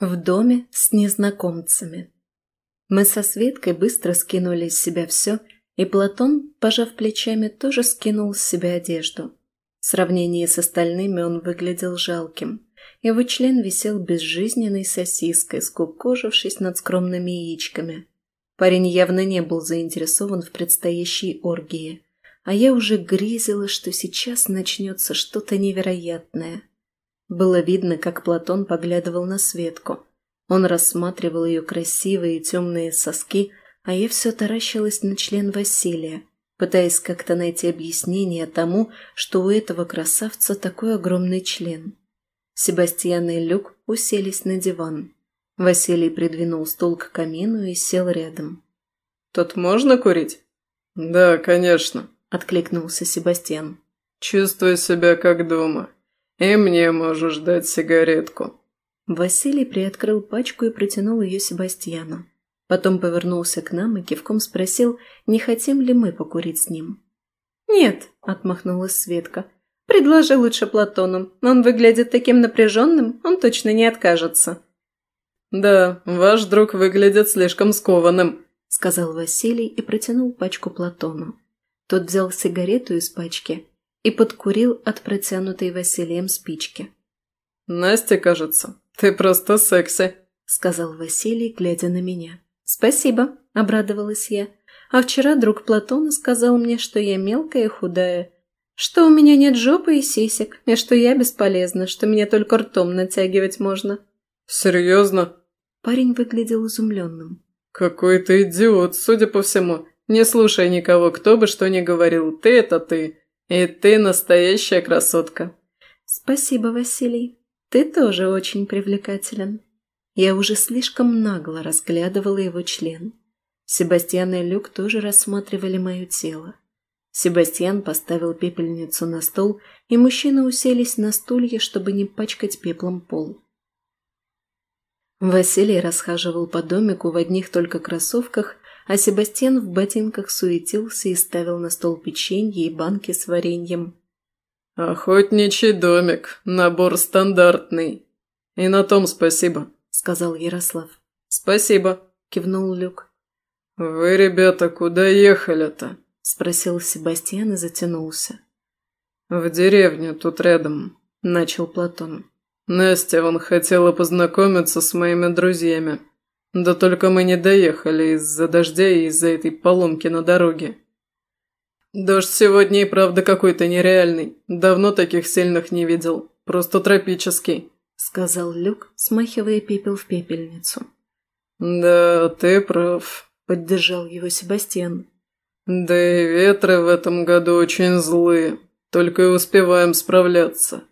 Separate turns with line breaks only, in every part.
В доме с незнакомцами. Мы со Светкой быстро скинули с себя все, и Платон, пожав плечами, тоже скинул с себя одежду. В сравнении с остальными он выглядел жалким. Его член висел безжизненной сосиской, скукожившись над скромными яичками. Парень явно не был заинтересован в предстоящей оргии, а я уже грезила, что сейчас начнется что-то невероятное. Было видно, как Платон поглядывал на Светку. Он рассматривал ее красивые темные соски, а я все таращилась на член Василия, пытаясь как-то найти объяснение тому, что у этого красавца такой огромный член. Себастьян и Люк уселись на диван. Василий придвинул стул к камину и сел рядом.
«Тут можно курить?» «Да, конечно», — откликнулся
Себастьян.
«Чувствую себя как дома». «И мне можешь дать сигаретку».
Василий приоткрыл пачку и протянул ее Себастьяну. Потом повернулся к нам и кивком спросил, не хотим ли мы покурить с ним.
«Нет», — отмахнулась Светка. «Предложи лучше Платону. Он выглядит таким напряженным, он точно не откажется».
«Да, ваш друг выглядит слишком скованным», —
сказал Василий и протянул пачку Платону. Тот взял сигарету из пачки и подкурил от протянутой Василием спички.
«Настя, кажется, ты просто секси», —
сказал Василий, глядя на меня. «Спасибо», — обрадовалась я. «А вчера друг Платона сказал мне, что я мелкая и худая, что у меня нет жопы и сисек, и что я бесполезна, что меня только ртом натягивать можно».
«Серьезно?»
Парень выглядел изумленным.
«Какой ты идиот, судя по всему. Не слушай никого, кто бы что ни говорил. Ты – это ты. «И ты настоящая красотка!»
«Спасибо, Василий. Ты тоже очень привлекателен». Я уже слишком нагло разглядывала его член. Себастьян и Люк тоже рассматривали мое тело. Себастьян поставил пепельницу на стол, и мужчины уселись на стулья, чтобы не пачкать пеплом пол. Василий расхаживал по домику в одних только кроссовках а Себастьян в ботинках суетился и ставил на стол печенье и банки с вареньем.
«Охотничий домик, набор стандартный. И на том спасибо», — сказал Ярослав.
«Спасибо», — кивнул Люк.
«Вы, ребята, куда ехали-то?»
— спросил Себастьян и затянулся.
«В деревню, тут рядом», — начал Платон. «Настя, он хотела познакомиться с моими друзьями. Да только мы не доехали из-за дождя и из-за этой поломки на дороге. Дождь сегодня и правда какой-то нереальный. Давно таких сильных не видел. Просто тропический», —
сказал Люк, смахивая пепел в пепельницу.
«Да, ты прав», — поддержал его Себастьян. «Да и ветры в этом году очень злые, только и успеваем справляться.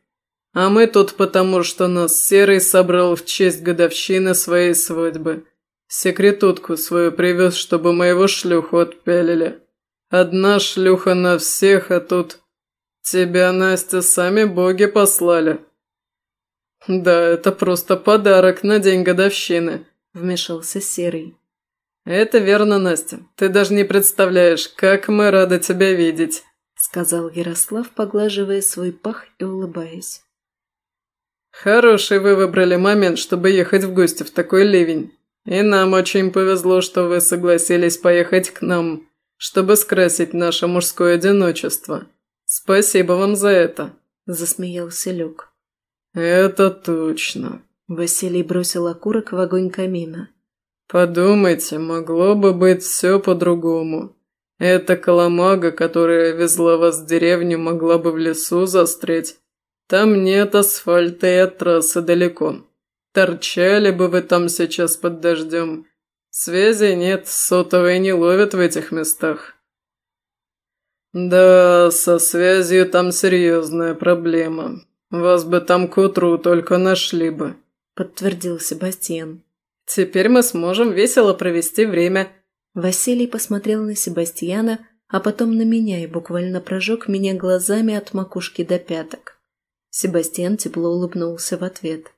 А мы тут потому, что нас Серый собрал в честь годовщины своей свадьбы. Секретутку свою привез, чтобы моего шлюху отпялили. Одна шлюха на всех, а тут... Тебя, Настя, сами боги послали. Да, это просто подарок на день годовщины, вмешался Серый. Это верно, Настя. Ты даже не представляешь, как мы рады тебя видеть, сказал Ярослав, поглаживая свой пах и улыбаясь. «Хороший вы выбрали момент, чтобы ехать в гости в такой ливень. И нам очень повезло, что вы согласились поехать к нам, чтобы скрасить наше мужское одиночество. Спасибо вам за это», – засмеялся Люк. «Это точно», – Василий бросил окурок в огонь камина. «Подумайте, могло бы быть все по-другому. Эта коломага, которая везла вас в деревню, могла бы в лесу застрять, там нет асфальта и от трассы далеко. Торчали бы вы там сейчас под дождем. Связи нет, сотовые не ловят в этих местах. Да, со связью там серьезная проблема. Вас бы там к утру только нашли бы, подтвердил Себастьян. Теперь мы сможем весело провести время.
Василий посмотрел на Себастьяна, а потом на меня и буквально прожег меня глазами от макушки до пяток. Себастьян тепло улыбнулся в ответ.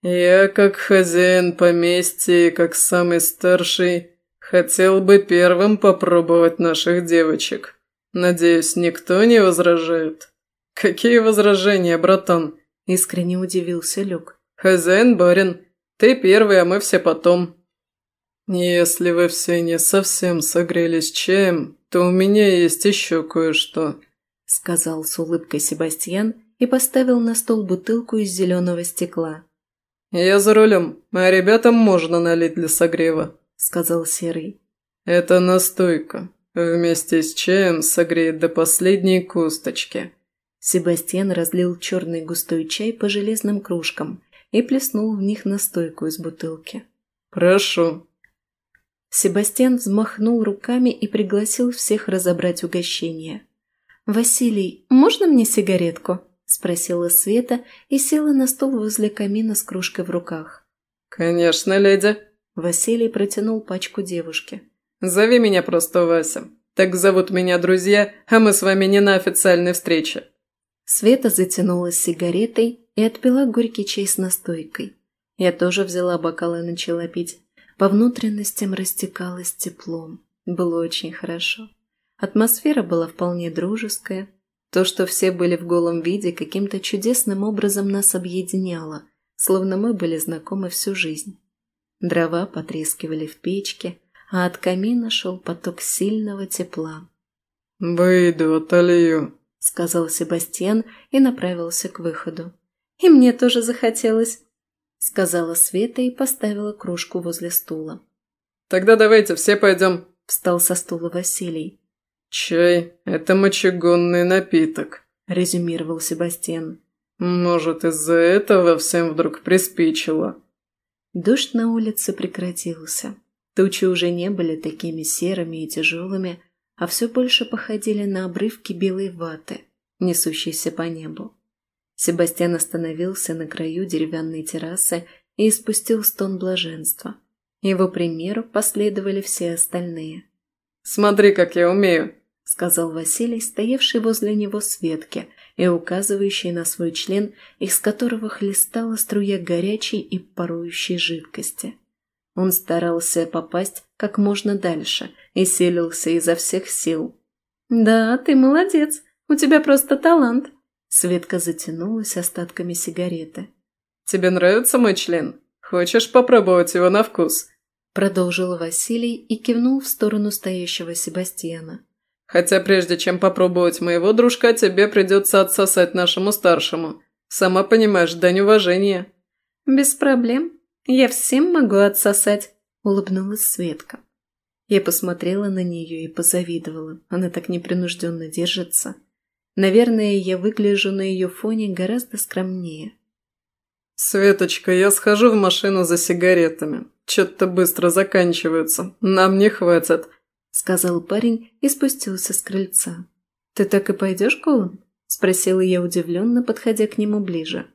«Я, как хозяин поместья и как самый старший, хотел бы первым попробовать наших девочек. Надеюсь, никто не возражает?» «Какие возражения, братан?» – искренне удивился Люк. «Хозяин барин. Ты первый, а мы все потом». «Если вы все не совсем согрелись чаем, то у меня есть еще кое-что», —
сказал с улыбкой Себастьян и поставил на стол бутылку из зеленого стекла.
«Я за рулем, а ребятам можно налить для согрева», — сказал Серый. «Это настойка. Вместе с чаем согреет до последней косточки».
Себастьян разлил черный густой чай по железным кружкам и плеснул в них настойку из бутылки.
«Прошу».
Себастьян взмахнул руками и пригласил всех разобрать угощение. «Василий, можно мне сигаретку?» – спросила Света и села на стол возле камина с кружкой в руках.
«Конечно, леди».
Василий протянул пачку девушке.
«Зови меня просто Вася. Так зовут меня друзья, а мы с вами не на официальной встрече».
Света затянулась сигаретой и отпила горький чай с настойкой. Я тоже взяла бокал и начала пить. По внутренностям растекалось теплом. Было очень хорошо. Атмосфера была вполне дружеская. То, что все были в голом виде, каким-то чудесным образом нас объединяло, словно мы были знакомы всю жизнь. Дрова потрескивали в печке, а от камина шел поток сильного тепла.
«Выйду, отолью», —
сказал Себастьян и направился к выходу. «И мне тоже захотелось», — сказала Света и поставила кружку возле стула.
«Тогда давайте все пойдем», —
встал со стула Василий.
«Чай — это мочегонный напиток», —
резюмировал Себастьян.
«Может, из-за этого всем вдруг приспичило?»
Дождь на улице прекратился. Тучи уже не были такими серыми и тяжелыми, а все больше походили на обрывки белой ваты, несущейся по небу. Себастьян остановился на краю деревянной террасы и испустил стон блаженства. Его примеру последовали все остальные.
«Смотри, как я умею!»
— сказал Василий, стоявший возле него Светки и указывающий на свой член, из которого хлестала струя горячей и парующей жидкости. Он старался попасть как можно дальше и селился изо всех сил. «Да, ты молодец, у тебя просто талант!» Светка затянулась остатками сигареты.
«Тебе нравится мой член? Хочешь попробовать его на вкус?»
Продолжил Василий и кивнул в сторону стоящего Себастьяна.
«Хотя прежде чем попробовать моего дружка, тебе придется отсосать нашему старшему. Сама понимаешь, дань уважения».
«Без проблем», «Я всем могу отсосать», — улыбнулась Светка.
Я посмотрела на нее и позавидовала. Она так непринужденно держится. Наверное, я выгляжу на ее фоне гораздо скромнее.
«Светочка, я схожу в машину за сигаретами. Что-то быстро заканчиваются. Нам не хватит», — сказал парень и спустился с крыльца.
«Ты так и пойдешь, Колон?» — спросила я удивленно, подходя к нему ближе.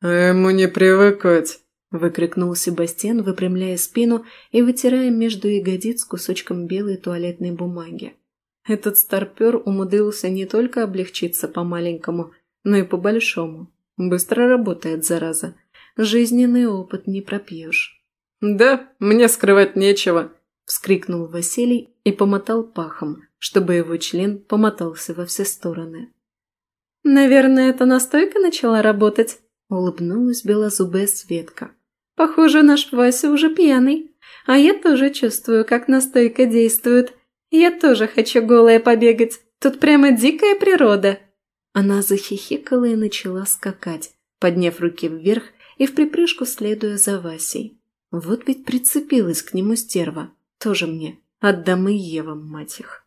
«А ему не привыкать», –
выкрикнул Себастьян, выпрямляя спину и вытирая между ягодиц кусочком белой туалетной бумаги. Этот старпер умудрился не только облегчиться по-маленькому, но и по-большому. Быстро работает, зараза. Жизненный опыт не пропьешь.
«Да, мне скрывать нечего», – вскрикнул
Василий и помотал пахом, чтобы его член помотался во все стороны.
«Наверное, эта настойка начала работать», – улыбнулась белозубая Светка. Похоже, наш Вася уже пьяный. А я тоже чувствую, как настойка действует. Я тоже хочу голая побегать. Тут прямо дикая природа».
Она захихикала и начала скакать, подняв руки вверх и в припрыжку следуя за Васей. Вот ведь прицепилась к нему стерва. Тоже мне. Отдам и Ева, мать их.